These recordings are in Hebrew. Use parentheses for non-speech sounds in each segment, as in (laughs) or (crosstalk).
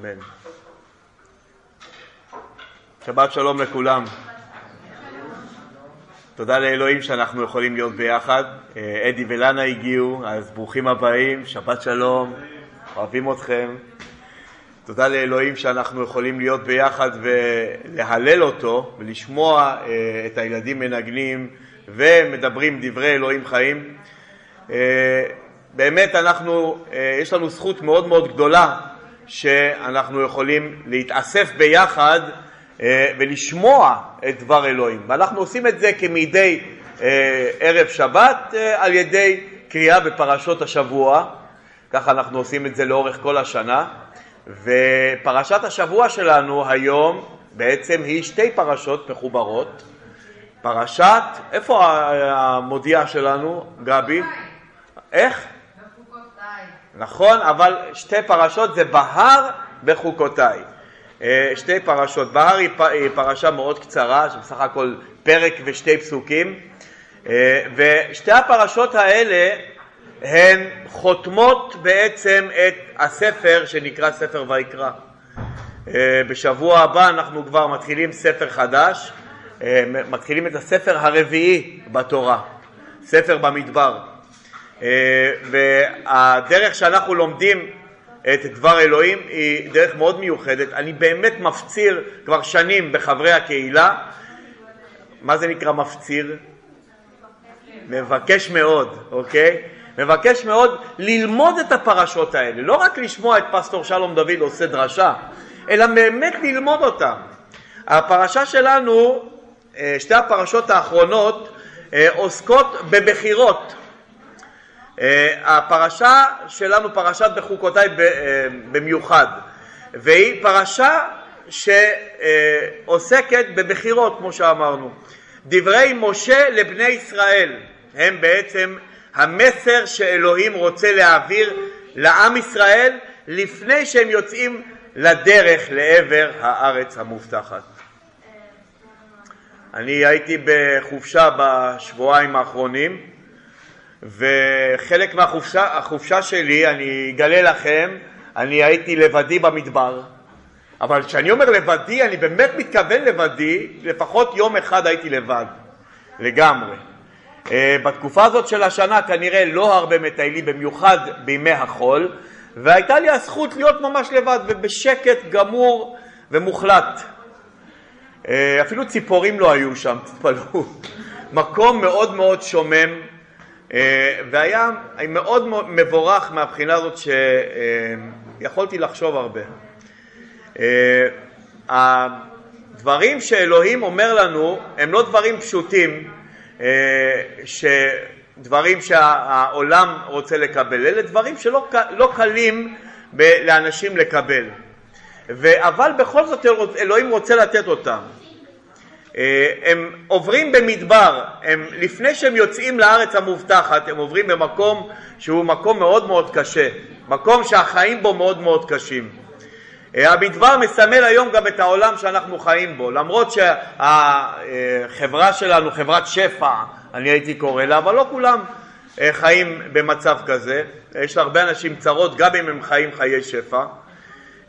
ואמן. שבת שלום לכולם. תודה לאלוהים שאנחנו יכולים להיות ביחד. אה, אדי ולנה הגיעו, אז ברוכים הבאים, שבת שלום, אוהבים אתכם. תודה לאלוהים שאנחנו יכולים להיות ביחד ולהלל אותו ולשמוע אה, את הילדים מנגנים ומדברים דברי אלוהים חיים. אה, באמת אנחנו, יש לנו זכות מאוד מאוד גדולה שאנחנו יכולים להתאסף ביחד אה, ולשמוע את דבר אלוהים. ואנחנו עושים את זה כמדי אה, ערב שבת אה, על ידי קריאה בפרשות השבוע, ככה אנחנו עושים את זה לאורך כל השנה. ופרשת השבוע שלנו היום בעצם היא שתי פרשות מחוברות. פרשת, איפה המודיע שלנו, גבי? איך? נכון, אבל שתי פרשות זה בהר בחוקותיי. אה, שתי פרשות. בהר היא פרשה מאוד קצרה, שבסך הכל פרק ושתי פסוקים, אה, ושתי הפרשות האלה הן חותמות בעצם את הספר שנקרא ספר ויקרא. אה, בשבוע הבא אנחנו כבר מתחילים ספר חדש, מתחילים את הספר הרביעי בתורה, ספר במדבר. והדרך שאנחנו לומדים את דבר אלוהים היא דרך מאוד מיוחדת. אני באמת מפציר כבר שנים בחברי הקהילה. מה זה נקרא מפציר? מבקש מאוד, אוקיי? מבקש מאוד ללמוד את הפרשות האלה, לא רק לשמוע את פסטור שלום דוד עושה דרשה, אלא באמת ללמוד אותם. הפרשה שלנו, אה, שתי הפרשות האחרונות, אה, עוסקות בבחירות. אה, הפרשה שלנו, פרשת בחוקותיי אה, במיוחד, והיא פרשה שעוסקת בבחירות, כמו שאמרנו. דברי משה לבני ישראל הם בעצם המסר שאלוהים רוצה להעביר לעם ישראל לפני שהם יוצאים לדרך לעבר הארץ המובטחת. אני הייתי בחופשה בשבועיים האחרונים וחלק מהחופשה שלי, אני אגלה לכם, אני הייתי לבדי במדבר. אבל כשאני אומר לבדי, אני באמת מתכוון לבדי, לפחות יום אחד הייתי לבד, לגמרי. Uh, בתקופה הזאת של השנה כנראה לא הרבה מטיילים, במיוחד בימי החול, והייתה לי הזכות להיות ממש לבד ובשקט גמור ומוחלט. Uh, אפילו ציפורים לא היו שם, תתפלאו. מקום מאוד מאוד שומם, אה, והיה מאוד מבורך מהבחינה הזאת שיכולתי לחשוב הרבה. אה, הדברים שאלוהים אומר לנו הם לא דברים פשוטים, אה, דברים שהעולם רוצה לקבל, אלה דברים שלא לא קלים לאנשים לקבל. אבל בכל זאת אלוהים רוצה לתת אותם. אה, הם עוברים במדבר, הם, לפני שהם יוצאים לארץ המובטחת, הם עוברים במקום שהוא מקום מאוד מאוד קשה, מקום שהחיים בו מאוד מאוד קשים. אה, המדבר מסמל היום גם את העולם שאנחנו חיים בו, למרות שהחברה שלנו, חברת שפע, אני הייתי קורא לה, אבל לא כולם אה, חיים במצב כזה, יש להרבה אנשים צרות גם אם הם חיים חיי שפע.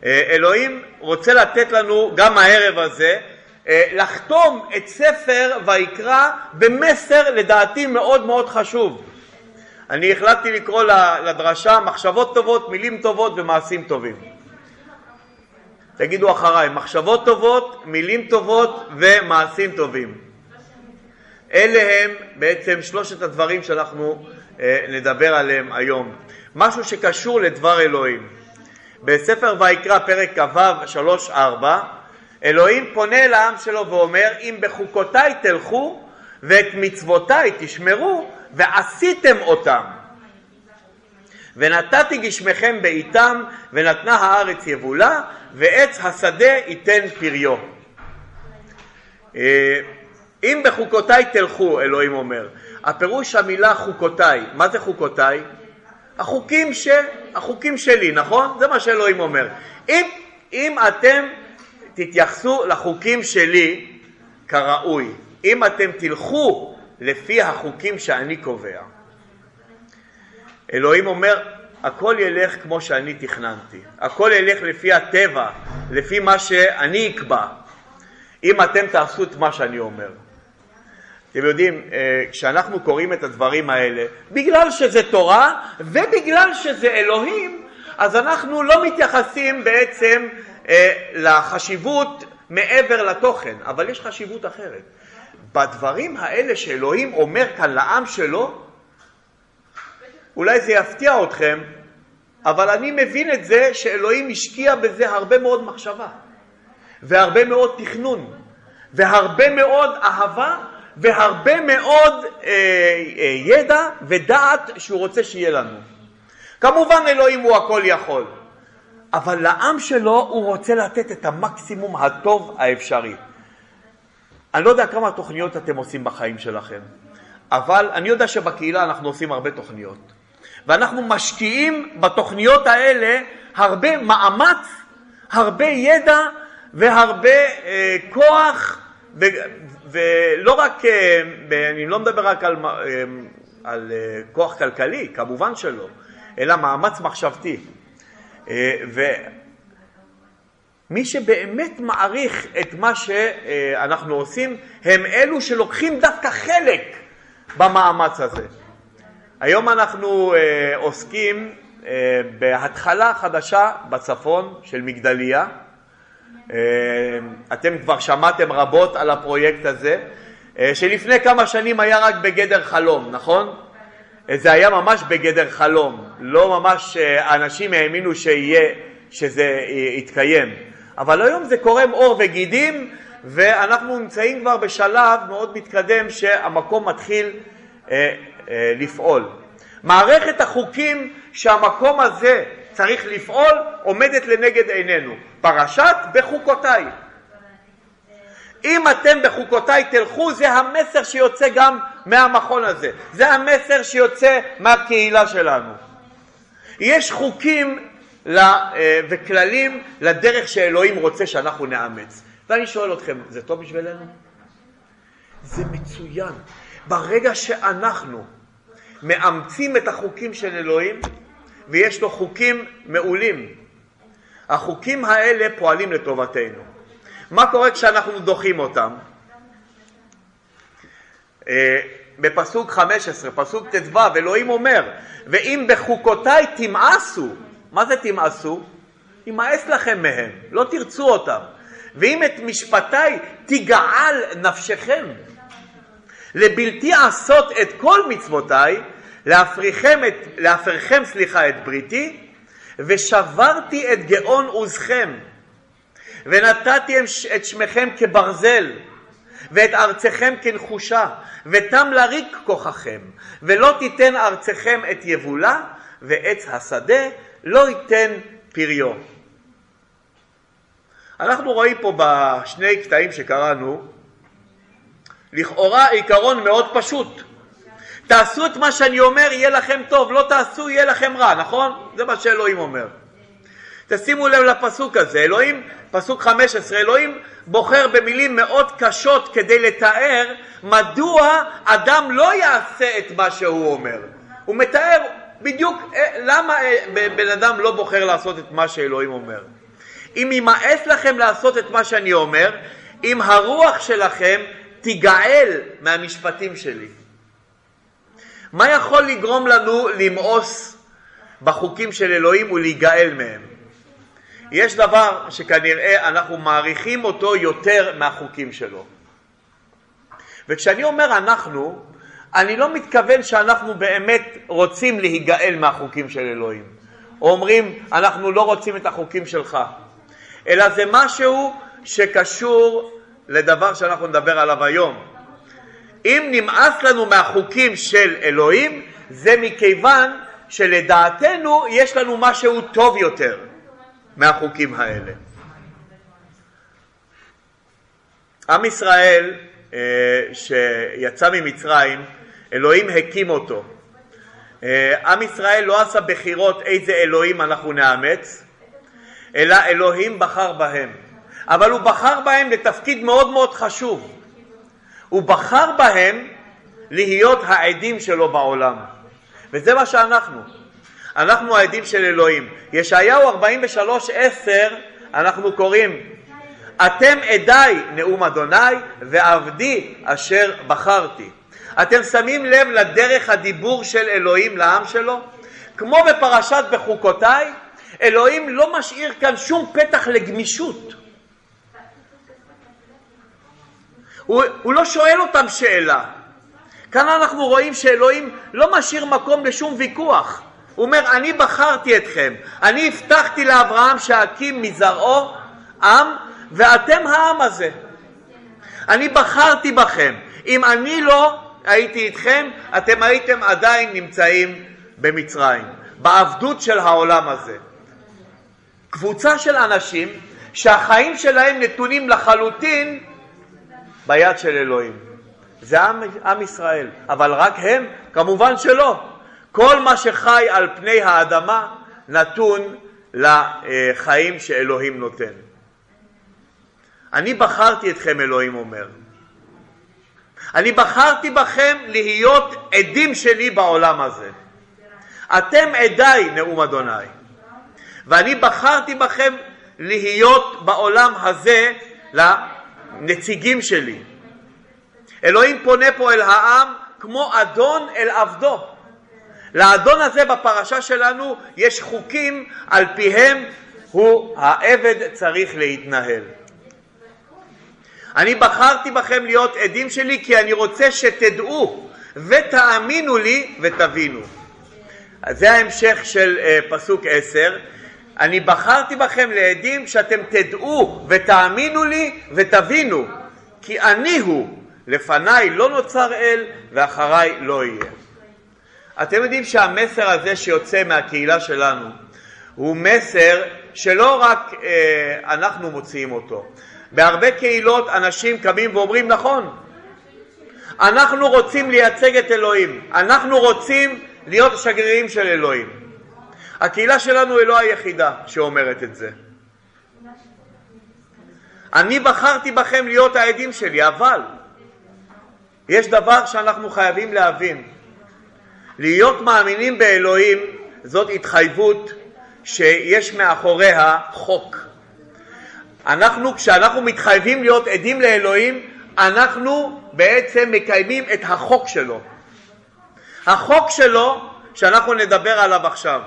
אלוהים רוצה לתת לנו גם הערב הזה לחתום את ספר ויקרא במסר לדעתי מאוד מאוד חשוב. אני החלטתי לקרוא לדרשה מחשבות טובות, מילים טובות ומעשים טובים. תגידו אחריי, מחשבות טובות, מילים טובות ומעשים טובים. אלה הם בעצם שלושת הדברים שאנחנו אה, נדבר עליהם היום. משהו שקשור לדבר אלוהים. בספר ויקרא פרק כ"ו 3-4 אלוהים פונה לעם שלו ואומר אם בחוקותיי תלכו ואת מצוותיי תשמרו ועשיתם אותם ונתתי גשמכם בעיתם ונתנה הארץ יבולה ועץ השדה ייתן פריו. אה, אם בחוקותיי תלכו, אלוהים אומר. הפירוש המילה חוקותיי, מה זה חוקותיי? החוקים, ש... החוקים שלי, נכון? זה מה שאלוהים אומר. אם, אם אתם תתייחסו לחוקים שלי כראוי, אם אתם תלכו לפי החוקים שאני קובע. אלוהים אומר, הכל ילך כמו שאני תכננתי, הכל ילך לפי הטבע, לפי מה שאני אקבע, אם אתם תעשו את מה שאני אומר. אתם יודעים, אה, כשאנחנו קוראים את הדברים האלה, בגלל שזה תורה ובגלל שזה אלוהים, אז אנחנו לא מתייחסים בעצם אה, לחשיבות מעבר לתוכן, אבל יש חשיבות אחרת. בדברים האלה שאלוהים אומר כאן לעם שלו, אולי זה יפתיע אתכם, אבל אני מבין את זה שאלוהים השקיע בזה הרבה מאוד מחשבה, והרבה מאוד תכנון, והרבה מאוד אהבה, והרבה מאוד אה, אה, ידע ודעת שהוא רוצה שיהיה לנו. כמובן אלוהים הוא הכל יכול, אבל לעם שלו הוא רוצה לתת את המקסימום הטוב האפשרי. אני לא יודע כמה תוכניות אתם עושים בחיים שלכם, אבל אני יודע שבקהילה אנחנו עושים הרבה תוכניות. ואנחנו משקיעים בתוכניות האלה הרבה מאמץ, הרבה ידע והרבה אה, כוח, ו, ולא רק, אה, אני לא מדבר רק על, אה, על אה, כוח כלכלי, כמובן שלא, אלא מאמץ מחשבתי. אה, ומי שבאמת מעריך את מה שאנחנו עושים הם אלו שלוקחים דווקא חלק במאמץ הזה. היום אנחנו אה, עוסקים אה, בהתחלה חדשה בצפון של מגדליה. אתם כבר שמעתם רבות על הפרויקט הזה, שלפני כמה שנים היה רק בגדר חלום, נכון? זה היה ממש בגדר חלום, לא ממש אה, אנשים האמינו שיהיה, שזה יתקיים. אבל היום זה קורם עור וגידים, ואנחנו נמצאים כבר בשלב מאוד מתקדם שהמקום מתחיל אה, אה, לפעול. מערכת החוקים שהמקום הזה צריך לפעול עומדת לנגד עינינו. פרשת בחוקותיי. אם אתם בחוקותיי תלכו, זה המסר שיוצא גם מהמכון הזה. זה המסר שיוצא מהקהילה שלנו. יש חוקים אה, וכללים לדרך שאלוהים רוצה שאנחנו נאמץ. ואני שואל אתכם, זה טוב בשבילנו? זה מצוין. ברגע שאנחנו מאמצים את החוקים של אלוהים, ויש לו חוקים מעולים. החוקים האלה פועלים לטובתנו. מה קורה כשאנחנו דוחים אותם? אה, בפסוק 15, פסוק ט"ו, אלוהים אומר, ואם בחוקותיי תמאסו, מה זה תמאסו? ימאס לכם מהם, לא תרצו אותם. ואם את משפטיי תגעל נפשכם, לבלתי עשות את כל מצוותיי, להפריכם, את, להפריכם סליחה, את בריתי, ושברתי את גאון עוזכם, ונתתי את שמכם כברזל, ואת ארצכם כנחושה, ותם לריק כוחכם, ולא תיתן ארצכם את יבולה, ועץ השדה לא ייתן פריו. אנחנו רואים פה בשני קטעים שקראנו, לכאורה עיקרון מאוד פשוט. תעשו את מה שאני אומר, יהיה לכם טוב, לא תעשו, יהיה לכם רע, נכון? זה מה שאלוהים אומר. תשימו לב לפסוק הזה, אלוהים, פסוק 15, אלוהים בוחר במילים מאוד קשות כדי לתאר מדוע אדם לא יעשה את מה שהוא אומר. הוא מתאר בדיוק אה, למה אה, בן אדם לא בוחר לעשות את מה שאלוהים אומר. אם יימאס לכם לעשות את מה שאני אומר, אם הרוח שלכם תיגאל מהמשפטים שלי. מה יכול לגרום לנו למאוס בחוקים של אלוהים ולהיגאל מהם? יש דבר שכנראה אנחנו מעריכים אותו יותר מהחוקים שלו. וכשאני אומר אנחנו, אני לא מתכוון שאנחנו באמת רוצים להיגאל מהחוקים של אלוהים. או אומרים, אנחנו לא רוצים את החוקים שלך. אלא זה משהו שקשור לדבר שאנחנו נדבר עליו היום. אם נמאס לנו מהחוקים של אלוהים, זה מכיוון שלדעתנו יש לנו משהו טוב יותר מהחוקים האלה. עם ישראל אה, שיצא ממצרים, אלוהים הקים אותו. אה, עם ישראל לא עשה בחירות איזה אלוהים אנחנו נאמץ, אלא אלוהים בחר בהם. אבל הוא בחר בהם לתפקיד מאוד מאוד חשוב. הוא בחר בהם להיות העדים שלו בעולם. וזה מה שאנחנו. אנחנו העדים של אלוהים. ישעיהו 43, 10, אנחנו קוראים, אתם עדיי נאום אדוני ועבדי אשר בחרתי. אתם שמים לב לדרך הדיבור של אלוהים לעם שלו? כמו בפרשת בחוקותיי, אלוהים לא משאיר כאן שום פתח לגמישות. הוא, הוא לא שואל אותם שאלה. כאן אנחנו רואים שאלוהים לא משאיר מקום לשום ויכוח. הוא אומר, אני בחרתי אתכם, אני הבטחתי לאברהם שאקים מזרעו עם, ואתם העם הזה. אני בחרתי בכם. אם אני לא הייתי איתכם, אתם הייתם עדיין נמצאים במצרים, בעבדות של העולם הזה. קבוצה של אנשים שהחיים שלהם נתונים לחלוטין ביד של אלוהים. זה עם, עם ישראל, אבל רק הם? כמובן שלא. כל מה שחי על פני האדמה נתון לחיים שאלוהים נותן. אני בחרתי אתכם, אלוהים אומר. אני בחרתי בכם להיות עדים שלי בעולם הזה. אתם עדיי, נאום אדוני. ואני בחרתי בכם להיות בעולם הזה לנציגים שלי. אלוהים פונה פה אל העם כמו אדון אל עבדו. לאדון הזה בפרשה שלנו יש חוקים על פיהם הוא העבד צריך להתנהל. אני בחרתי בכם להיות עדים שלי כי אני רוצה שתדעו ותאמינו לי ותבינו. זה ההמשך של uh, פסוק עשר. אני בחרתי בכם לעדים שאתם תדעו ותאמינו לי ותבינו כי אני הוא, לפניי לא נוצר אל ואחריי לא יהיה. אתם יודעים שהמסר הזה שיוצא מהקהילה שלנו הוא מסר שלא רק אה, אנחנו מוציאים אותו. בהרבה קהילות אנשים קמים ואומרים נכון, אנחנו רוצים לייצג את אלוהים, אנחנו רוצים להיות שגרירים של אלוהים. הקהילה שלנו היא לא היחידה שאומרת את זה. אני בחרתי בכם להיות העדים שלי, אבל יש דבר שאנחנו חייבים להבין. להיות מאמינים באלוהים זאת התחייבות שיש מאחוריה חוק. אנחנו, כשאנחנו מתחייבים להיות עדים לאלוהים, אנחנו בעצם מקיימים את החוק שלו. החוק שלו, שאנחנו נדבר עליו עכשיו.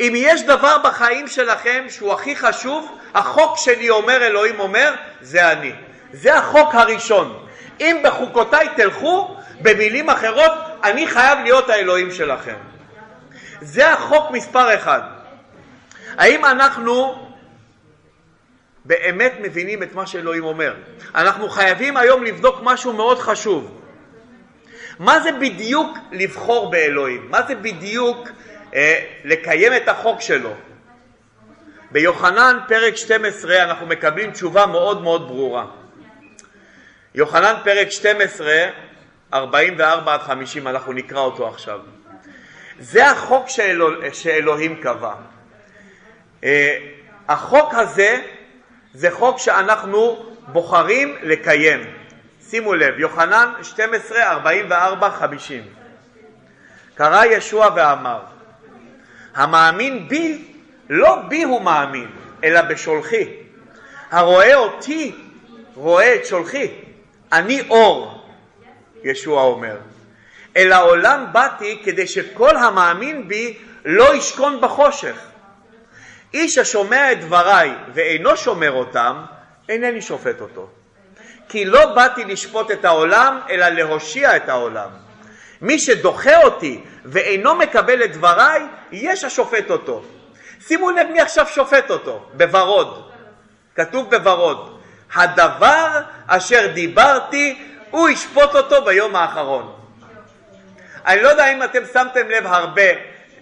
אם יש דבר בחיים שלכם שהוא הכי חשוב, החוק שלי אומר, אלוהים אומר, זה אני. זה החוק הראשון. אם בחוקותיי תלכו, במילים אחרות, אני חייב להיות האלוהים שלכם. זה החוק מספר אחד. האם אנחנו באמת מבינים את מה שאלוהים אומר? אנחנו חייבים היום לבדוק משהו מאוד חשוב. מה זה בדיוק לבחור באלוהים? מה זה בדיוק אה, לקיים את החוק שלו? ביוחנן פרק 12 אנחנו מקבלים תשובה מאוד מאוד ברורה. יוחנן פרק 12, 44 עד 50, אנחנו נקרא אותו עכשיו. זה החוק שאלוה, שאלוהים קבע. אה, החוק הזה זה חוק שאנחנו בוחרים לקיים. שימו לב, יוחנן 12, 44, 50. קרא ישוע ואמר, המאמין בי, לא בי הוא מאמין, אלא בשולחי. הרואה אותי, רואה את שולחי. אני אור, ישוע אומר. אל העולם באתי כדי שכל המאמין בי לא ישכון בחושך. איש השומע את דבריי ואינו שומר אותם, אינני שופט אותו. כי לא באתי לשפוט את העולם, אלא להושיע את העולם. מי שדוחה אותי ואינו מקבל את דבריי, יש השופט אותו. שימו לב מי עכשיו שופט אותו, בוורוד. כתוב בוורוד. הדבר אשר דיברתי, הוא ישפוט אותו ביום האחרון. אני לא יודע אם אתם שמתם לב הרבה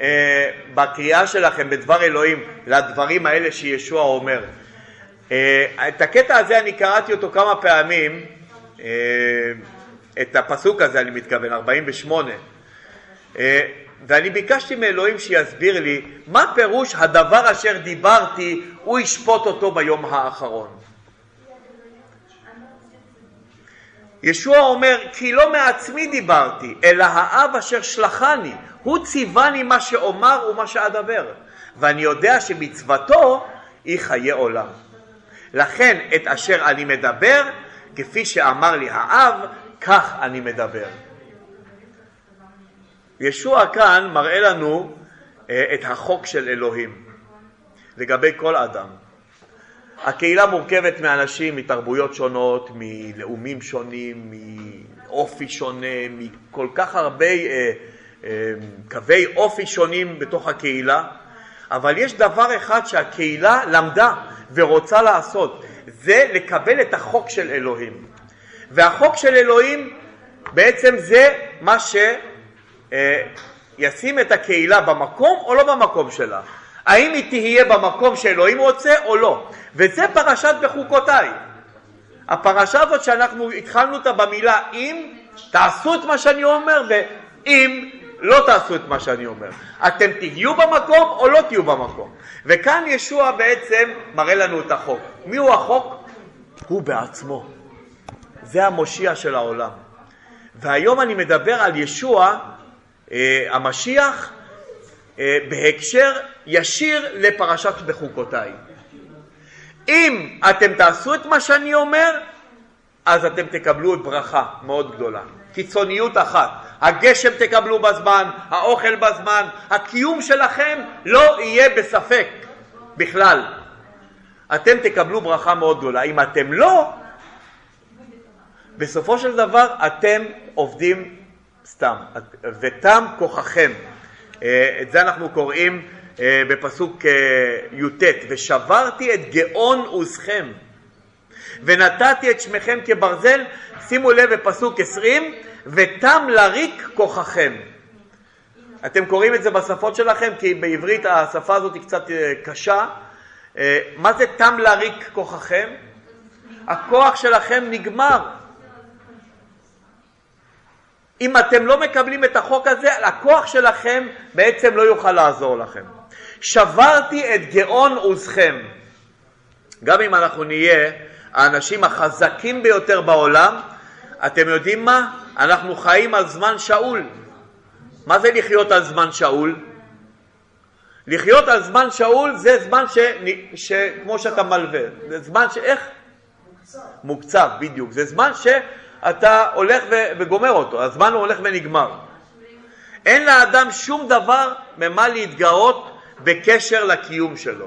אה, בקריאה שלכם בדבר אלוהים לדברים האלה שישוע אומר. אה, את הקטע הזה אני קראתי אותו כמה פעמים, אה, את הפסוק הזה אני מתכוון, 48. אה, ואני ביקשתי מאלוהים שיסביר לי מה פירוש הדבר אשר דיברתי, הוא ישפוט אותו ביום האחרון. ישוע אומר, כי לא מעצמי דיברתי, אלא האב אשר שלחני, הוא ציווני מה שאומר ומה שאדבר, ואני יודע שמצוותו היא חיי עולם. לכן את אשר אני מדבר, כפי שאמר לי האב, כך אני מדבר. ישוע כאן מראה לנו אה, את החוק של אלוהים לגבי כל אדם. הקהילה מורכבת מאנשים מתרבויות שונות, מלאומים שונים, מאופי שונה, מכל כך הרבה אה, אה, קווי אופי שונים בתוך הקהילה, אבל יש דבר אחד שהקהילה למדה ורוצה לעשות, זה לקבל את החוק של אלוהים. והחוק של אלוהים בעצם זה מה שישים אה, את הקהילה במקום או לא במקום שלה. האם היא תהיה במקום שאלוהים רוצה או לא. וזה פרשת בחוקותיי. הפרשה הזאת שאנחנו התחלנו אותה במילה אם, תעשו את מה שאני אומר, ואם לא תעשו את מה שאני אומר. אתם תהיו במקום או לא תהיו במקום. וכאן ישוע בעצם מראה לנו את החוק. מי הוא החוק? הוא בעצמו. זה המושיע של העולם. והיום אני מדבר על ישוע, אה, המשיח, בהקשר ישיר לפרשת בחוקותיי. אם אתם תעשו את מה שאני אומר, אז אתם תקבלו ברכה מאוד גדולה. קיצוניות אחת, הגשם תקבלו בזמן, האוכל בזמן, הקיום שלכם לא יהיה בספק בכלל. אתם תקבלו ברכה מאוד גדולה. אם אתם לא, בסופו של דבר אתם עובדים סתם, ותם כוחכם. אה, את זה אנחנו קוראים אה, בפסוק אה, י"ט, ושברתי את גאון עוזכם, ונתתי את שמכם כברזל, שימו לב בפסוק עשרים, ותם לריק כוחכם. אתם קוראים את זה בשפות שלכם, כי בעברית השפה הזאת היא קצת קשה. מה זה תם לריק כוחכם? הכוח שלכם נגמר. אם אתם לא מקבלים את החוק הזה, הכוח שלכם בעצם לא יוכל לעזור לכם. שברתי את גאון עוזכם. גם אם אנחנו נהיה האנשים החזקים ביותר בעולם, אתם יודעים מה? אנחנו חיים על זמן שאול. מה זה לחיות על זמן שאול? לחיות על זמן שאול זה זמן ש... ש... כמו שאתה מלווה, זה זמן ש... איך? מוקצב. מוקצב, בדיוק. זה זמן שאתה הולך. וגומר אותו, הזמן הוא הולך ונגמר. אין לאדם שום דבר ממה להתגאות בקשר לקיום שלו.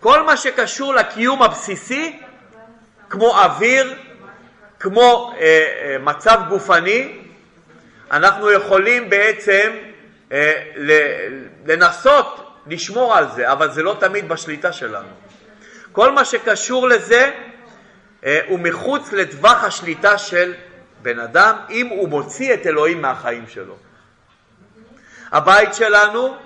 כל מה שקשור לקיום הבסיסי, כמו אוויר, כמו אה, אה, מצב גופני, אנחנו יכולים בעצם אה, לנסות לשמור על זה, אבל זה לא תמיד בשליטה שלנו. כל מה שקשור לזה הוא מחוץ לטווח השליטה של בן אדם, אם הוא מוציא את אלוהים מהחיים שלו. הבית שלנו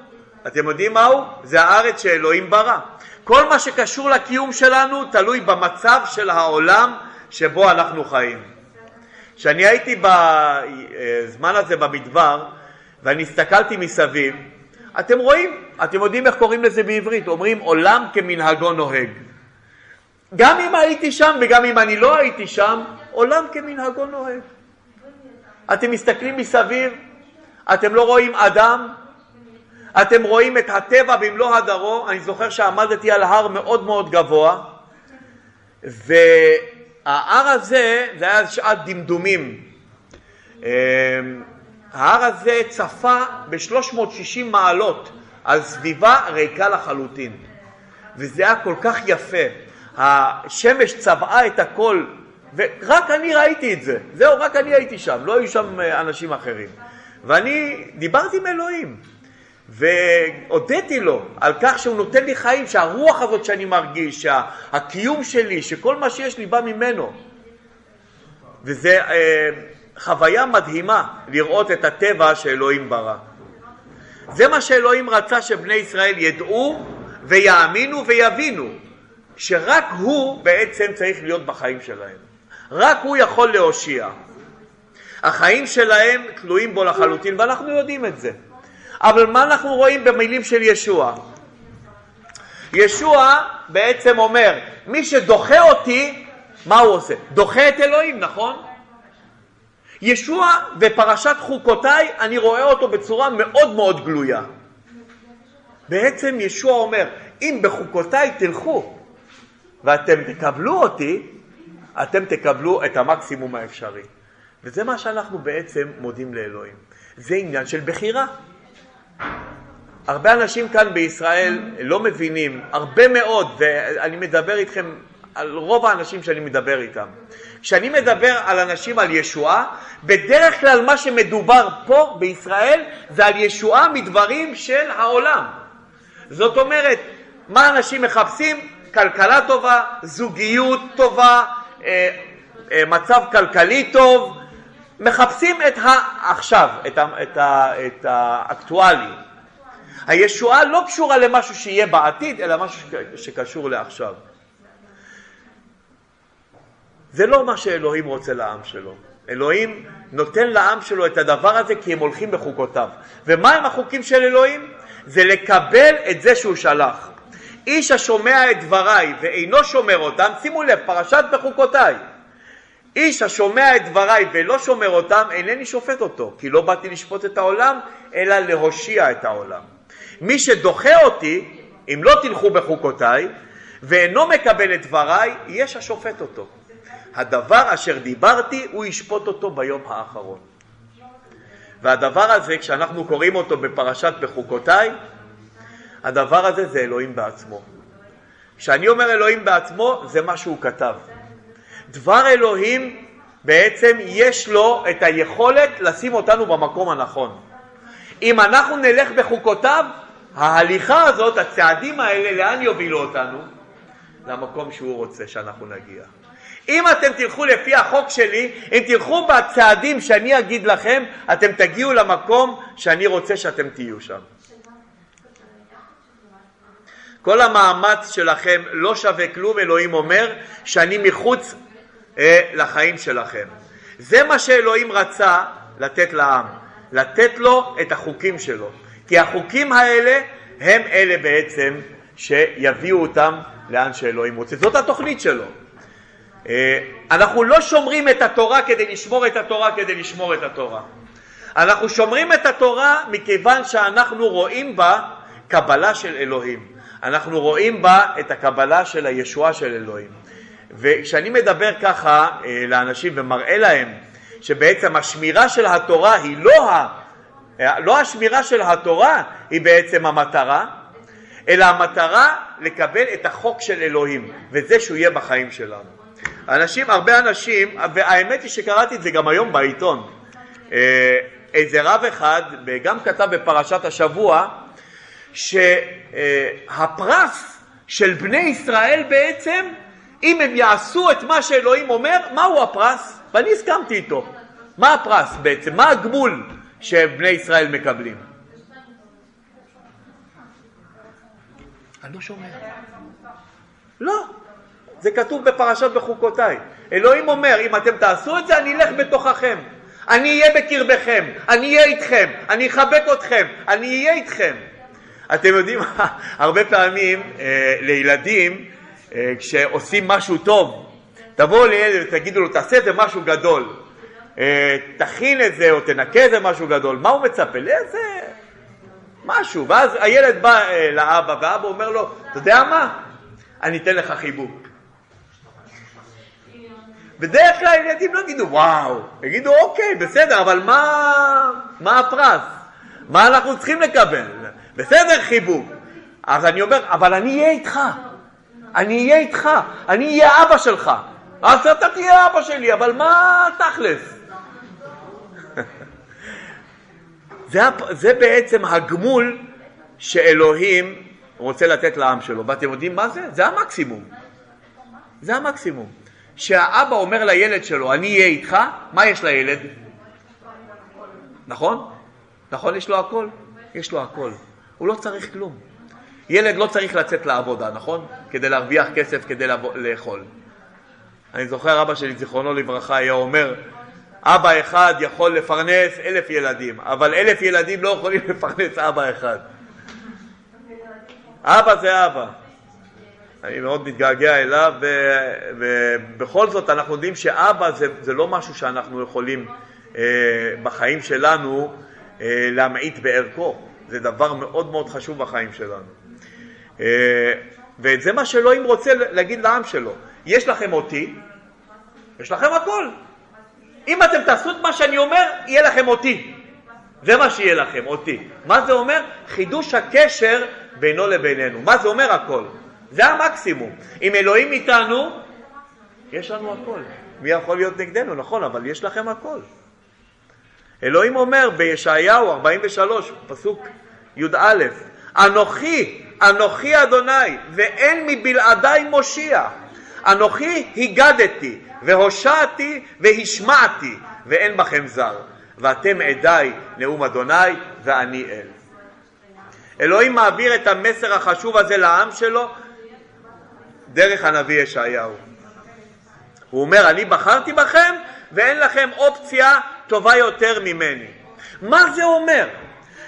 אתם יודעים מהו? זה הארץ שאלוהים ברא. כל מה שקשור לקיום שלנו תלוי במצב של העולם שבו אנחנו חיים. כשאני הייתי בזמן הזה במדבר ואני הסתכלתי מסביב, אתם רואים, אתם יודעים איך קוראים לזה בעברית, אומרים עולם כמנהגו נוהג. גם אם הייתי שם וגם אם אני לא הייתי שם, עולם כמנהגו נוהג. אתם מסתכלים מסביב, אתם לא רואים אדם, אתם רואים את הטבע במלוא הדרו, אני זוכר שעמדתי על הר מאוד מאוד גבוה, וההר הזה, זה היה שעת דמדומים. אמ, ההר הזה צפה ב-360 מעלות על סביבה ריקה לחלוטין, וזה היה כל כך יפה. השמש צבעה את הכל, ורק אני ראיתי את זה. זהו, רק אני הייתי שם, לא היו שם אה, אנשים אחרים. ואני דיברתי עם אלוהים. והודיתי לו על כך שהוא נותן לי חיים, שהרוח הזאת שאני מרגיש, שהקיום שלי, שכל מה שיש לי בא ממנו. וזו אה, חוויה מדהימה לראות את הטבע שאלוהים ברא. זה מה שאלוהים רצה שבני ישראל ידעו ויאמינו ויבינו, שרק הוא בעצם צריך להיות בחיים שלהם. רק הוא יכול להושיע. החיים שלהם תלויים בו לחלוטין, ואנחנו יודעים את זה. אבל מה אנחנו רואים במילים של ישוע? ישוע בעצם אומר, מי שדוחה אותי, מה הוא עושה? דוחה את אלוהים, נכון? ישוע בפרשת חוקותיי, אני רואה אותו בצורה מאוד מאוד גלויה. בעצם ישוע אומר, אם בחוקותיי תלכו ואתם תקבלו אותי, אתם תקבלו את המקסימום האפשרי. וזה מה שאנחנו בעצם מודים לאלוהים. זה עניין של בחירה. הרבה אנשים כאן בישראל לא מבינים, הרבה מאוד, ואני מדבר איתכם על רוב האנשים שאני מדבר איתם. כשאני מדבר על אנשים על ישועה, בדרך כלל מה שמדובר פה בישראל זה על ישועה מדברים של העולם. זאת אומרת, מה אנשים מחפשים? כלכלה טובה, זוגיות טובה, אה, אה, מצב כלכלי טוב, מחפשים את העכשיו, את, ה, את, ה, את האקטואלי. הישועה לא קשורה למשהו שיהיה בעתיד, אלא משהו שקשור לעכשיו. זה לא מה שאלוהים רוצה לעם שלו. אלוהים נותן לעם שלו את הדבר הזה כי הם הולכים בחוקותיו. ומה הם החוקים של אלוהים? זה לקבל את זה שהוא שלח. איש השומע את דבריי ואינו שומר אותם, שימו לב, פרשת בחוקותיי. איש השומע את דבריי ולא שומר אותם, אינני שופט אותו, כי לא באתי לשפוט את העולם, אלא להושיע את העולם. מי שדוחה אותי, אם לא תלכו בחוקותיי, ואינו מקבל את דבריי, יש השופט אותו. הדבר אשר דיברתי, הוא ישפוט אותו ביום האחרון. והדבר הזה, כשאנחנו קוראים אותו בפרשת בחוקותיי, הדבר הזה זה אלוהים בעצמו. כשאני אומר אלוהים בעצמו, זה מה שהוא כתב. דבר אלוהים בעצם יש לו את היכולת לשים אותנו במקום הנכון. אם אנחנו נלך בחוקותיו, ההליכה הזאת, הצעדים האלה, לאן יובילו אותנו? למקום שהוא רוצה שאנחנו נגיע. אם אתם תלכו לפי החוק שלי, אם תלכו בצעדים שאני אגיד לכם, אתם תגיעו למקום שאני רוצה שאתם תהיו שם. כל המאמץ שלכם לא שווה כלום, אלוהים אומר שאני מחוץ אה, לחיים שלכם. זה מה שאלוהים רצה לתת לעם, לתת לו את החוקים שלו. כי החוקים האלה הם אלה בעצם שיביאו אותם לאן שאלוהים רוצה. זאת התוכנית שלו. אה, אנחנו לא שומרים את התורה כדי לשמור את התורה כדי לשמור את התורה. אנחנו שומרים את התורה מכיוון שאנחנו רואים בה קבלה של אלוהים. אנחנו רואים בה את הקבלה של הישועה של אלוהים. וכשאני מדבר ככה אה, לאנשים ומראה להם שבעצם השמירה של התורה היא לא, ה... לא השמירה של התורה היא בעצם המטרה, אלא המטרה לקבל את החוק של אלוהים, וזה שהוא יהיה בחיים שלנו. אנשים, הרבה אנשים, והאמת היא שקראתי את זה גם היום בעיתון, אה, איזה רב אחד, גם כתב בפרשת השבוע, שהפרס של בני ישראל בעצם, אם הם יעשו את מה שאלוהים אומר, מהו הפרס? ואני הסכמתי איתו. מה הפרס בעצם? מה הגמול שבני ישראל מקבלים? אני לא שומע. לא, זה כתוב בפרשת בחוקותיי. אלוהים אומר, אם אתם תעשו את זה, אני אלך בתוככם. אני אהיה בקרבכם, אני אהיה איתכם, אני אחבק אתכם, אני אהיה איתכם. אתם יודעים, הרבה פעמים אה, לילדים, אה, כשעושים משהו טוב, תבואו לילד ותגידו לו, תעשה איזה משהו גדול. אה, תכין את זה או תנקה איזה משהו גדול. מה הוא מצפה? לאיזה משהו. ואז הילד בא אה, לאבא, והאבא אומר לו, אתה יודע מה? אני אתן לך חיבוק. בדרך כלל ילדים לא יגידו וואו, יגידו אוקיי, בסדר, אבל מה, מה הפרס? מה אנחנו צריכים לקבל? בסדר, חיבוק. אז אני אומר, אבל אני אהיה איתך. אני אהיה איתך. אני אהיה אבא שלך. אז אתה תהיה אבא שלי, אבל מה תכלס? (laughs) זה, זה בעצם הגמול שאלוהים רוצה לתת לעם שלו. ואתם יודעים מה זה? זה המקסימום. זה המקסימום. שהאבא אומר לילד שלו, אני אהיה איתך, מה יש לילד? נכון? נכון יש לו הכל? יש לו הכל. הוא לא צריך כלום. ילד לא צריך לצאת לעבודה, נכון? כדי להרוויח כסף, כדי לבוא, לאכול. אני זוכר אבא שלי, זיכרונו לברכה, היה אומר, אבא אחד יכול לפרנס אלף ילדים, אבל אלף ילדים לא יכולים (laughs) לפרנס אבא אחד. אבא זה אבא. אני מאוד מתגעגע אליו, ובכל זאת אנחנו יודעים שאבא זה, זה לא משהו שאנחנו יכולים בחיים שלנו להמעיט בערכו. זה דבר מאוד מאוד חשוב בחיים שלנו. וזה מה שאלוהים רוצה להגיד לעם שלו. יש לכם אותי, יש לכם הכל. אם אתם תעשו את מה שאני אומר, יהיה לכם אותי. זה מה שיהיה לכם, אותי. מה זה אומר? חידוש הקשר בינו לבינינו. מה זה אומר הכל? זה המקסימום. אם אלוהים איתנו, יש לנו הכל. מי יכול להיות נגדנו? נכון, אבל יש לכם הכל. אלוהים אומר בישעיהו 43, פסוק י"א, אנוכי, אנוכי אדוני, ואין מבלעדיי מושיע. אנוכי הגדתי, והושעתי, והשמעתי, ואין בכם זר. ואתם עדיי נאום אדוני, ואני אל. אלוהים מעביר את המסר החשוב הזה לעם שלו דרך הנביא ישעיהו. הוא אומר, אני בחרתי בכם ואין לכם אופציה טובה יותר ממני. מה זה אומר?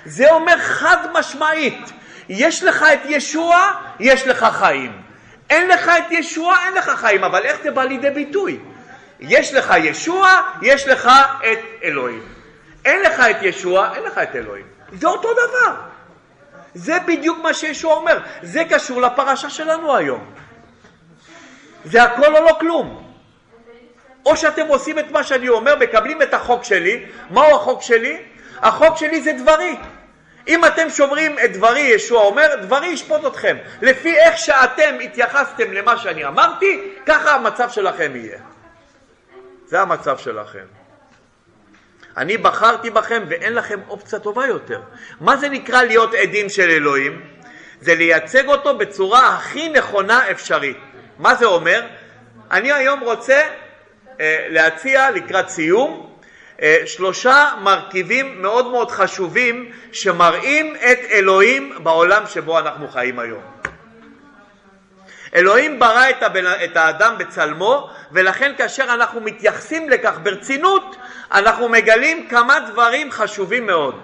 זה אומר חד משמעית, יש לך את ישוע, יש לך חיים. אין לך את ישוע, אין לך חיים, אבל איך זה בא לידי ביטוי? יש לך ישוע, יש לך את אלוהים. אין לך את ישוע, אין לך את אלוהים. זה אותו דבר. זה בדיוק מה שישוע אומר. זה קשור לפרשה שלנו היום. זה הכל או לא כלום. או שאתם עושים את מה שאני אומר, מקבלים את החוק שלי. מהו החוק שלי? החוק שלי זה דברי. אם אתם שומרים את דברי, ישוע אומר, דברי ישפוט אתכם. לפי איך שאתם התייחסתם למה שאני אמרתי, ככה המצב שלכם יהיה. זה המצב שלכם. אני בחרתי בכם ואין לכם אופציה טובה יותר. מה זה נקרא להיות עדים של אלוהים? זה לייצג אותו בצורה הכי נכונה אפשרית. מה זה אומר? אני היום רוצה להציע לקראת סיום אה, שלושה מרכיבים מאוד מאוד חשובים שמראים את אלוהים בעולם שבו אנחנו חיים היום. אלוהים ברא את, הבן, את האדם בצלמו ולכן כאשר אנחנו מתייחסים לכך ברצינות אנחנו מגלים כמה דברים חשובים מאוד.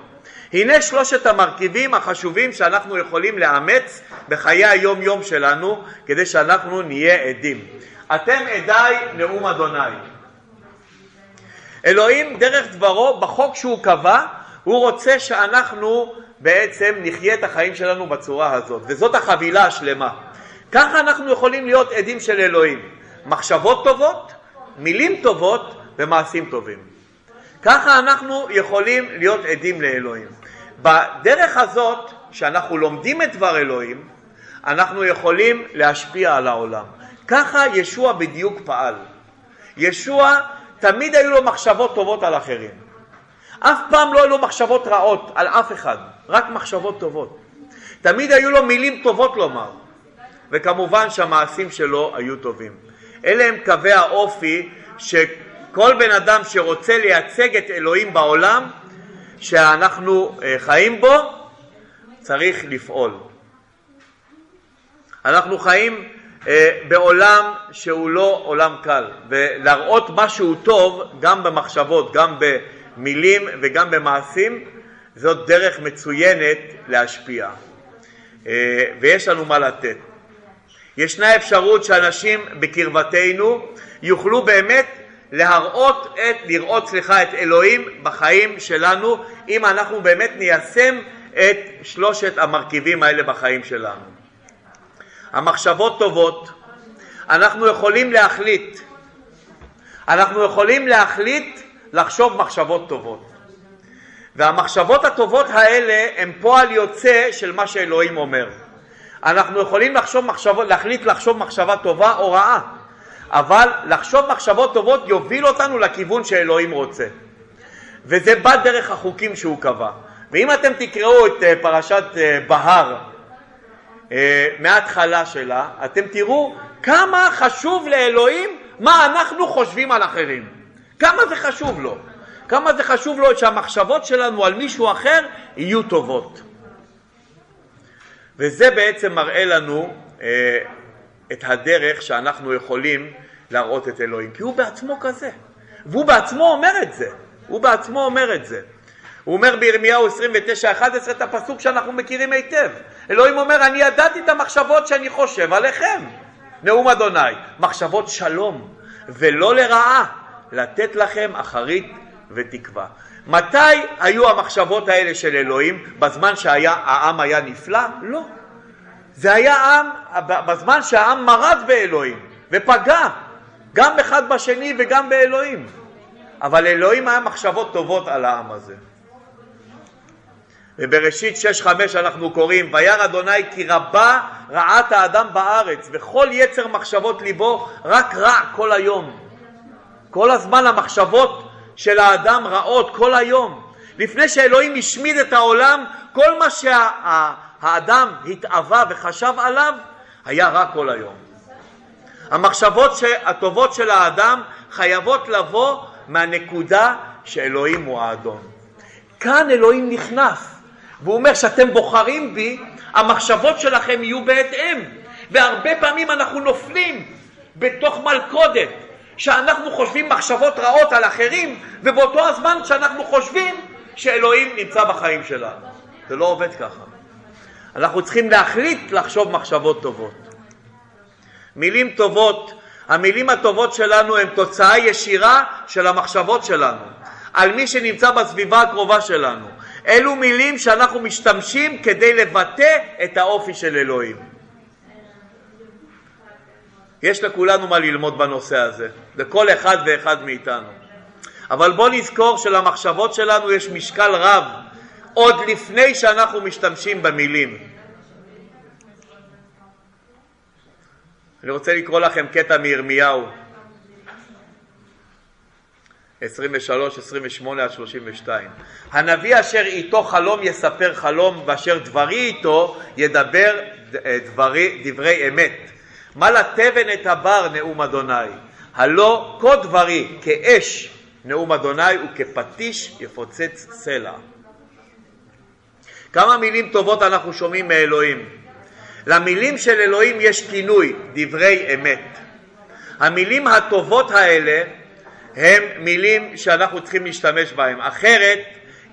הנה שלושת המרכיבים החשובים שאנחנו יכולים לאמץ בחיי היום יום שלנו כדי שאנחנו נהיה עדים. אתם עדיי נאום אדוני. אלוהים דרך דברו בחוק שהוא קבע הוא רוצה שאנחנו בעצם נחיה את החיים שלנו בצורה הזאת וזאת החבילה השלמה. ככה אנחנו יכולים להיות עדים של אלוהים. מחשבות טובות, מילים טובות ומעשים טובים. ככה אנחנו יכולים להיות עדים לאלוהים. בדרך הזאת, שאנחנו לומדים את דבר אלוהים, אנחנו יכולים להשפיע על העולם. ככה ישוע בדיוק פעל. ישוע, תמיד היו לו מחשבות טובות על אחרים. אף פעם לא היו לו מחשבות רעות על אף אחד, רק מחשבות טובות. תמיד היו לו מילים טובות לומר, וכמובן שהמעשים שלו היו טובים. אלה הם קווי האופי שכל בן אדם שרוצה לייצג את אלוהים בעולם שאנחנו אה, חיים בו צריך לפעול. אנחנו חיים בעולם שהוא לא עולם קל, ולהראות משהו טוב גם במחשבות, גם במילים וגם במעשים, זאת דרך מצוינת להשפיע. אה, ויש לנו מה לתת. ישנה אפשרות שאנשים בקרבתנו יוכלו באמת להראות את, לראות סליחה, את אלוהים בחיים שלנו אם אנחנו באמת ניישם את שלושת המרכיבים האלה בחיים שלנו. המחשבות טובות, אנחנו יכולים להחליט, אנחנו יכולים להחליט לחשוב מחשבות טובות. והמחשבות הטובות האלה הן פועל יוצא של מה שאלוהים אומר. אנחנו יכולים לחשוב מחשבות, להחליט לחשוב מחשבה טובה או רעה, אבל לחשוב מחשבות טובות יוביל אותנו לכיוון שאלוהים רוצה. וזה בא דרך החוקים שהוא קבע. ואם אתם תקראו את אה, פרשת אה, בהר מההתחלה שלה, אתם תראו כמה חשוב לאלוהים מה אנחנו חושבים על אחרים. כמה זה חשוב לו. כמה זה חשוב לו שהמחשבות שלנו על מישהו אחר יהיו טובות. וזה בעצם מראה לנו אה, את הדרך שאנחנו יכולים להראות את אלוהים, כי הוא בעצמו כזה, והוא בעצמו אומר את זה, הוא בעצמו אומר את זה. הוא אומר בירמיהו 29-11 את הפסוק שאנחנו מכירים היטב. אלוהים אומר, אני ידעתי את המחשבות שאני חושב עליכם. נאום אדוני, מחשבות שלום ולא לרעה, לתת לכם אחרית ותקווה. מתי היו המחשבות האלה של אלוהים? בזמן שהעם היה נפלא? לא. זה היה עם, בזמן שהעם מרד באלוהים ופגע, גם אחד בשני וגם באלוהים. אבל אלוהים היה מחשבות טובות על העם הזה. ובראשית 6-5 אנחנו קוראים, וירא אדוני כי רבה רעת האדם בארץ, וכל יצר מחשבות ליבו רק רע כל היום. כל הזמן המחשבות של האדם רעות, כל היום. לפני שאלוהים השמיד את העולם, כל מה שהאדם שה, התאווה וחשב עליו, היה רע כל היום. המחשבות הטובות של האדם חייבות לבוא מהנקודה שאלוהים הוא האדון. כאן אלוהים נכנס. והוא אומר שאתם בוחרים בי, המחשבות שלכם יהיו בהתאם. והרבה פעמים אנחנו נופלים בתוך מלכודת, שאנחנו חושבים מחשבות רעות על אחרים, ובאותו הזמן שאנחנו חושבים שאלוהים נמצא בחיים שלנו. זה לא עובד ככה. אנחנו צריכים להחליט לחשוב מחשבות טובות. מילים טובות, המילים הטובות שלנו הן תוצאה ישירה של המחשבות שלנו, על מי שנמצא בסביבה הקרובה שלנו. אלו מילים שאנחנו משתמשים כדי לבטא את האופי של אלוהים. יש לכולנו מה ללמוד בנושא הזה, לכל אחד ואחד מאיתנו. אבל בוא נזכור שלמחשבות שלנו יש משקל רב עוד לפני שאנחנו משתמשים במילים. אני רוצה לקרוא לכם קטע מירמיהו 23, 28 עד 32. הנביא אשר איתו חלום יספר חלום, ואשר דברי איתו ידבר דברי, דברי אמת. מה לתבן את הבר נאום אדוני, הלא כה דברי כאש נאום אדוני וכפטיש יפוצץ סלע. כמה מילים טובות אנחנו שומעים מאלוהים. למילים של אלוהים יש כינוי, דברי אמת. המילים הטובות האלה הם מילים שאנחנו צריכים להשתמש בהם. אחרת,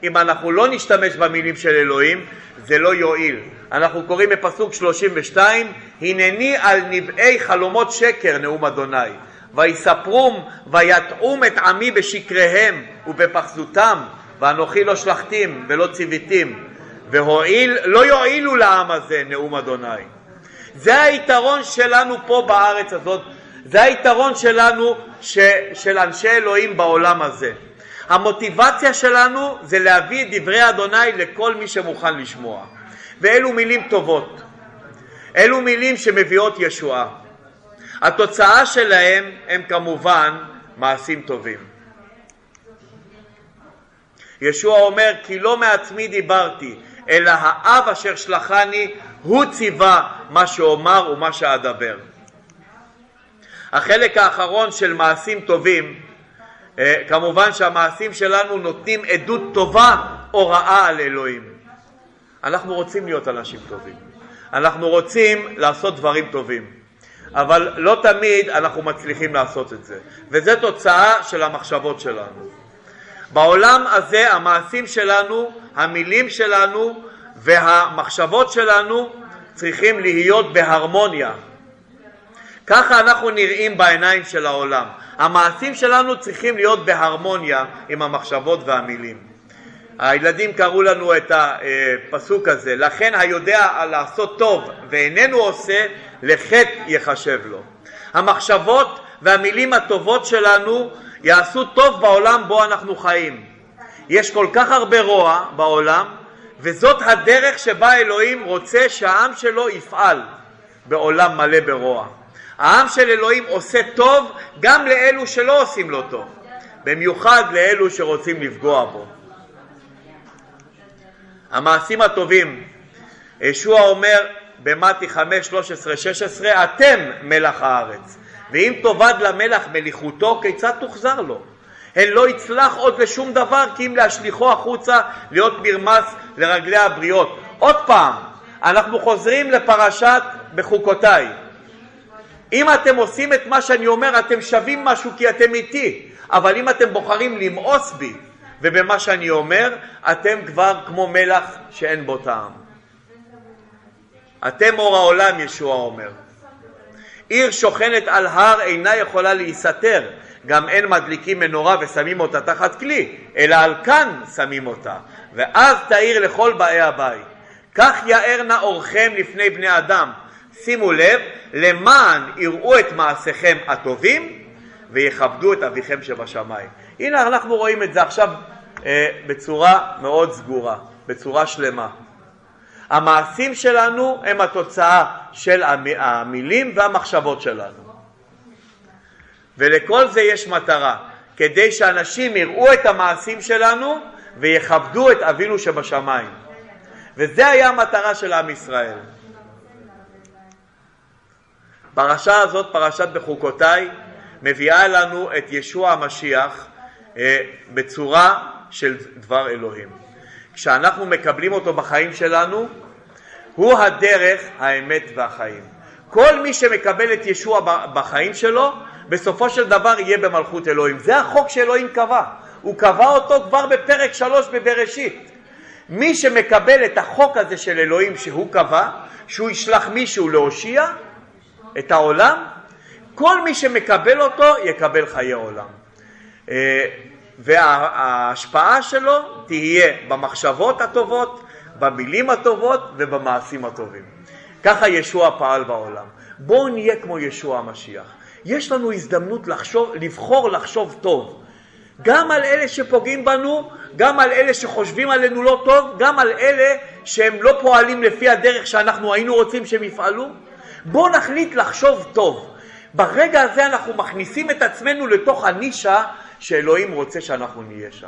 אם אנחנו לא נשתמש במילים של אלוהים, זה לא יועיל. אנחנו קוראים בפסוק 32, הנני על נבעי חלומות שקר נאום אדוני. ויספרום ויטעום את עמי בשקריהם ובפחזותם, ואנוכי לא שלחתים ולא ציוויתים, והואיל, לא יועילו לעם הזה נאום אדוני. זה היתרון שלנו פה בארץ הזאת זה היתרון שלנו ש, של אנשי אלוהים בעולם הזה. המוטיבציה שלנו זה להביא את דברי אדוני לכל מי שמוכן לשמוע. ואלו מילים טובות. אלו מילים שמביאות ישועה. התוצאה שלהם הם כמובן מעשים טובים. ישוע אומר כי לא מעצמי דיברתי אלא האב אשר שלחני הוא ציווה מה שאומר ומה שאדבר. החלק האחרון של מעשים טובים, אה, כמובן שהמעשים שלנו נותנים עדות טובה או רעה על אלוהים. אנחנו רוצים להיות אנשים טובים, אנחנו רוצים לעשות דברים טובים, אבל לא תמיד אנחנו מצליחים לעשות את זה, וזה תוצאה של המחשבות שלנו. בעולם הזה המעשים שלנו, המילים שלנו והמחשבות שלנו צריכים להיות בהרמוניה, ככה אנחנו נראים בעיניים של העולם. המעשים שלנו צריכים להיות בהרמוניה עם המחשבות והמילים. הילדים קראו לנו את הפסוק הזה, לכן היודע לעשות טוב ואיננו עושה, לחטא יחשב לו. המחשבות והמילים הטובות שלנו יעשו טוב בעולם בו אנחנו חיים. יש כל כך הרבה רוע בעולם, וזאת הדרך שבה אלוהים רוצה שהעם שלו יפעל בעולם מלא ברוע. העם של אלוהים עושה טוב גם לאלו שלא עושים לו טוב, במיוחד לאלו שרוצים לפגוע בו. המעשים הטובים, ישוע אומר במתי 5, 13, 16, אתם מלח הארץ, ואם תאבד למלח מליחותו, כיצד תוחזר לו? הן לא יצלח עוד לשום דבר כי אם להשליכו החוצה להיות מרמס לרגלי הבריות. עוד פעם, אנחנו חוזרים לפרשת בחוקותיי. אם אתם עושים את מה שאני אומר, אתם שווים משהו כי אתם איתי, אבל אם אתם בוחרים למאוס בי ובמה שאני אומר, אתם כבר כמו מלח שאין בו טעם. אתם אור העולם, ישוע אומר. עיר שוכנת על הר אינה יכולה להיסתר, גם אין מדליקים מנורה ושמים אותה תחת כלי, אלא על כאן שמים אותה, ואז תאיר לכל באי הבית. כך יאר נא אורכם לפני בני אדם. שימו לב, למען יראו את מעשיכם הטובים ויכבדו את אביכם שבשמיים. הנה אנחנו רואים את זה עכשיו אה, בצורה מאוד סגורה, בצורה שלמה. המעשים שלנו הם התוצאה של המילים והמחשבות שלנו. ולכל זה יש מטרה, כדי שאנשים יראו את המעשים שלנו ויכבדו את אבינו שבשמיים. וזה היה המטרה של עם ישראל. פרשה הזאת, פרשת בחוקותיי, מביאה לנו את ישוע המשיח אה, בצורה של דבר אלוהים. כשאנחנו מקבלים אותו בחיים שלנו, הוא הדרך, האמת והחיים. כל מי שמקבל את ישוע בחיים שלו, בסופו של דבר יהיה במלכות אלוהים. זה החוק שאלוהים קבע. הוא קבע אותו כבר בפרק שלוש בבראשית. מי שמקבל את החוק הזה של אלוהים שהוא קבע, שהוא ישלח מישהו להושיע את העולם, כל מי שמקבל אותו יקבל חיי עולם. אה, וההשפעה שלו תהיה במחשבות הטובות, במילים הטובות ובמעשים הטובים. ככה ישוע פעל בעולם. בואו נהיה כמו ישוע המשיח. יש לנו הזדמנות לחשוב, לבחור לחשוב טוב. גם על אלה שפוגעים בנו, גם על אלה שחושבים עלינו לא טוב, גם על אלה שהם לא פועלים לפי הדרך שאנחנו היינו רוצים שהם יפעלו. בואו נחליט לחשוב טוב. ברגע הזה אנחנו מכניסים את עצמנו לתוך הנישה שאלוהים רוצה שאנחנו נהיה שם.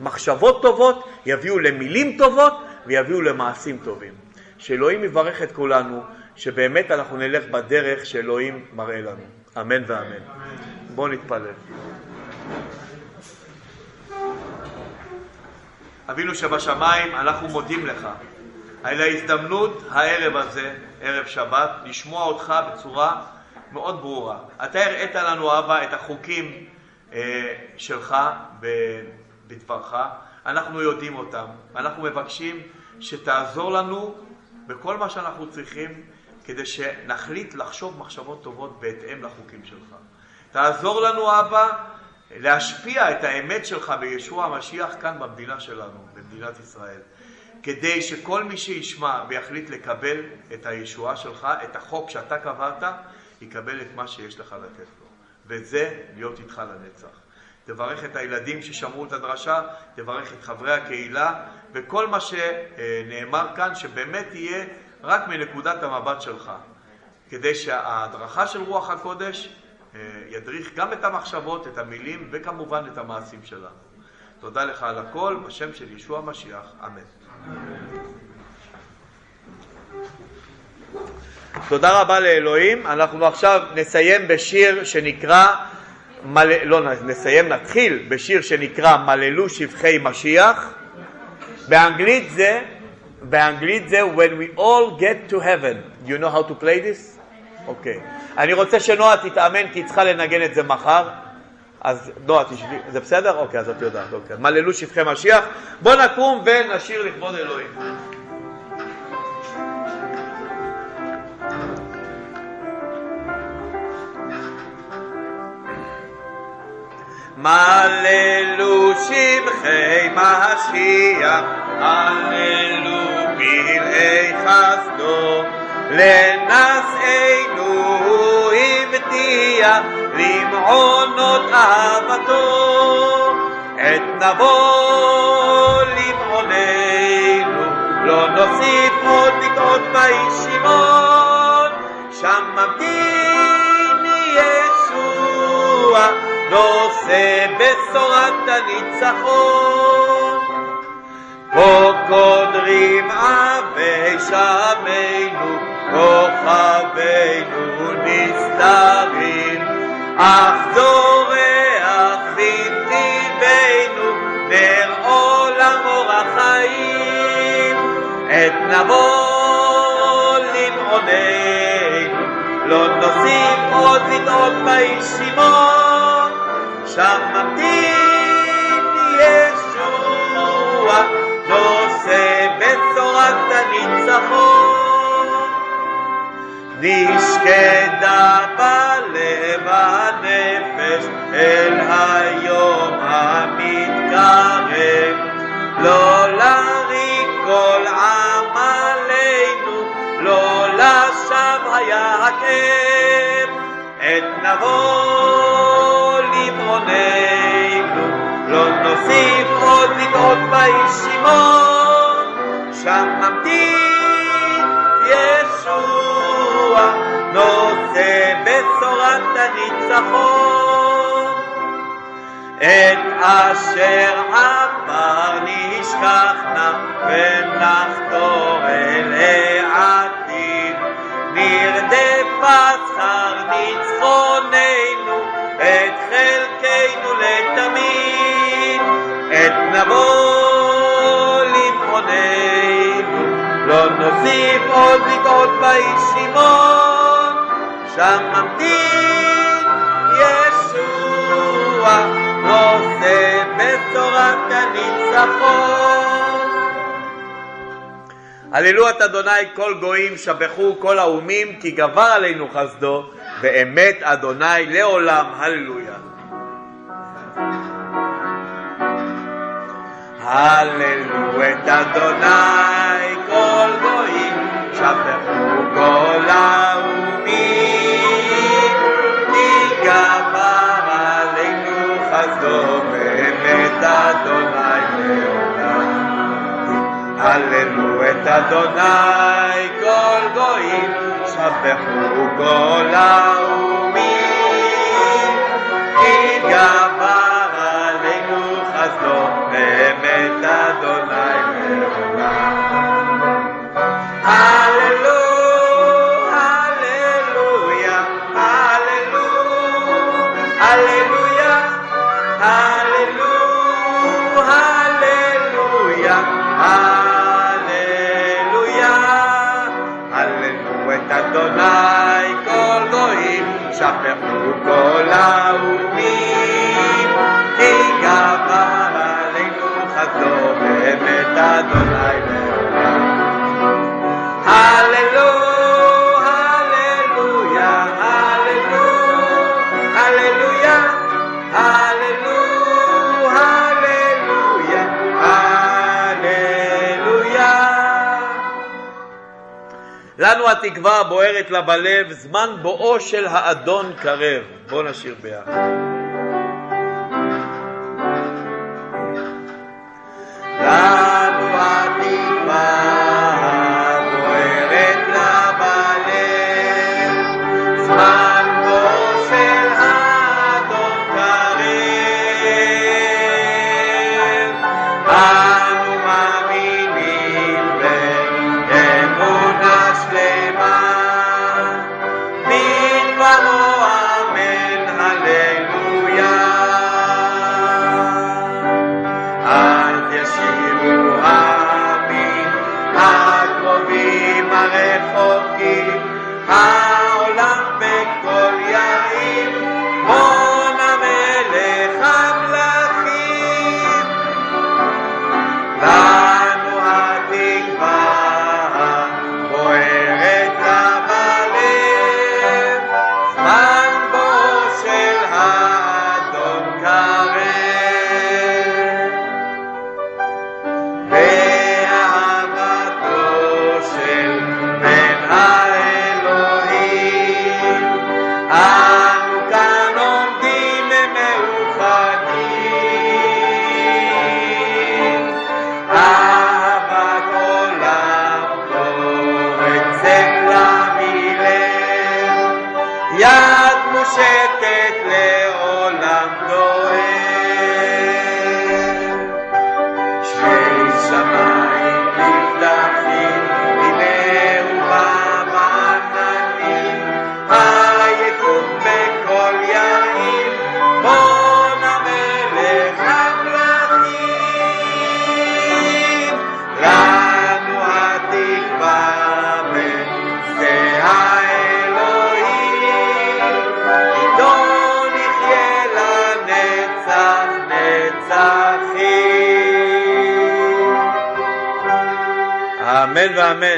מחשבות טובות יביאו למילים טובות ויביאו למעשים טובים. שאלוהים יברך את כולנו, שבאמת אנחנו נלך בדרך שאלוהים מראה לנו. אמן ואמן. בואו נתפלל. אבינו שבשמיים, אנחנו מודים לך על ההזדמנות הערב הזה, ערב שבת, לשמוע אותך בצורה מאוד ברורה. אתה הראית לנו, אבא, את החוקים אה, שלך בדברך, אנחנו יודעים אותם, אנחנו מבקשים שתעזור לנו בכל מה שאנחנו צריכים כדי שנחליט לחשוב מחשבות טובות בהתאם לחוקים שלך. תעזור לנו, אבא, להשפיע את האמת שלך בישוע המשיח כאן במדינה שלנו, במדינת ישראל, כדי שכל מי שישמע ויחליט לקבל את הישועה שלך, את החוק שאתה קבעת, יקבל את מה שיש לך לתת לו. וזה להיות איתך לנצח. תברך את הילדים ששמעו את הדרשה, תברך את חברי הקהילה, וכל מה שנאמר כאן, שבאמת יהיה רק מנקודת המבט שלך, כדי שההדרכה של רוח הקודש אה, ידריך גם את המחשבות, את המילים, וכמובן את המעשים שלנו. תודה לך על הכל, בשם של ישוע המשיח, אמן. תודה רבה לאלוהים. אנחנו עכשיו נסיים בשיר שנקרא, מל... לא נסיים, נתחיל בשיר שנקרא מללו שבחי משיח. באנגלית זה, באנגלית זה When we all get to heaven. You know how to play this? אוקיי. Okay. אני רוצה שנועה תתאמן כי היא צריכה לנגן את זה מחר. אז נועה תשבי, זה בסדר? אוקיי, אז את יודעת, אוקיי. מללו שבחי משיח. בוא נקום ונשיר לכבוד אלוהים. מללו שבחי משיח, הללו פלאי חסדו, לנשאנו הבטיח, למעונות אהבתו, עת נבוא למעוננו, לא נוסיף עוד לטעות בישיבות, שם ממתין ישוע נושא בשורת הניצחון. פה קודרים עבי שמנו, כוכבינו נסתרים, אך זורח נר עולם אור החיים. עת נבוא למעוננו, לא נוסיף עוד לטעות. שם ישוע, נושא בשורת הניצחון. נשקדה בלב הנפש אל היום המתקרב, לא לריק כל עמלנו, לא לשווא היה הכאב, עת נבוא למרוננו, לא נוסיף עוד לטעות בישימון, שם ממתין ישוע, נושא בשורת הניצחון. את אשר עבר נשכחנה ונחתור אל העתיד. נרדף שכר ניצחוננו, את חלקנו לתמיד. עת נבוא למעוננו, לא נוסיף עוד לטעות בישימון, שם ממתין ישוע, נושא בשורת הניצחון. הללו את אדוני כל גויים, שבחו כל האומים, כי גבר עלינו חסדו, ואמת אדוני לעולם, הללויה. הללו את אדוני כל הללו את אדוני כל גויים, שבחו כל האומים, כי גבר עלינו חסדו, באמת אדוני לעולם. שפכו כל האומים, כי גבר עלינו חסדו באמת לנו התקווה בוערת לה בלב, זמן בואו של האדון קרב. בואו נשיר ביחד.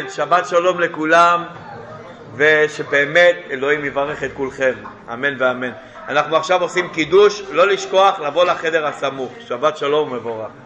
ואמן. שבת שלום לכולם. ושבאמת אלוהים יברך את כולכם, אמן ואמן. אנחנו עכשיו עושים קידוש, לא לשכוח לבוא לחדר הסמוך. שבת שלום ומבורך.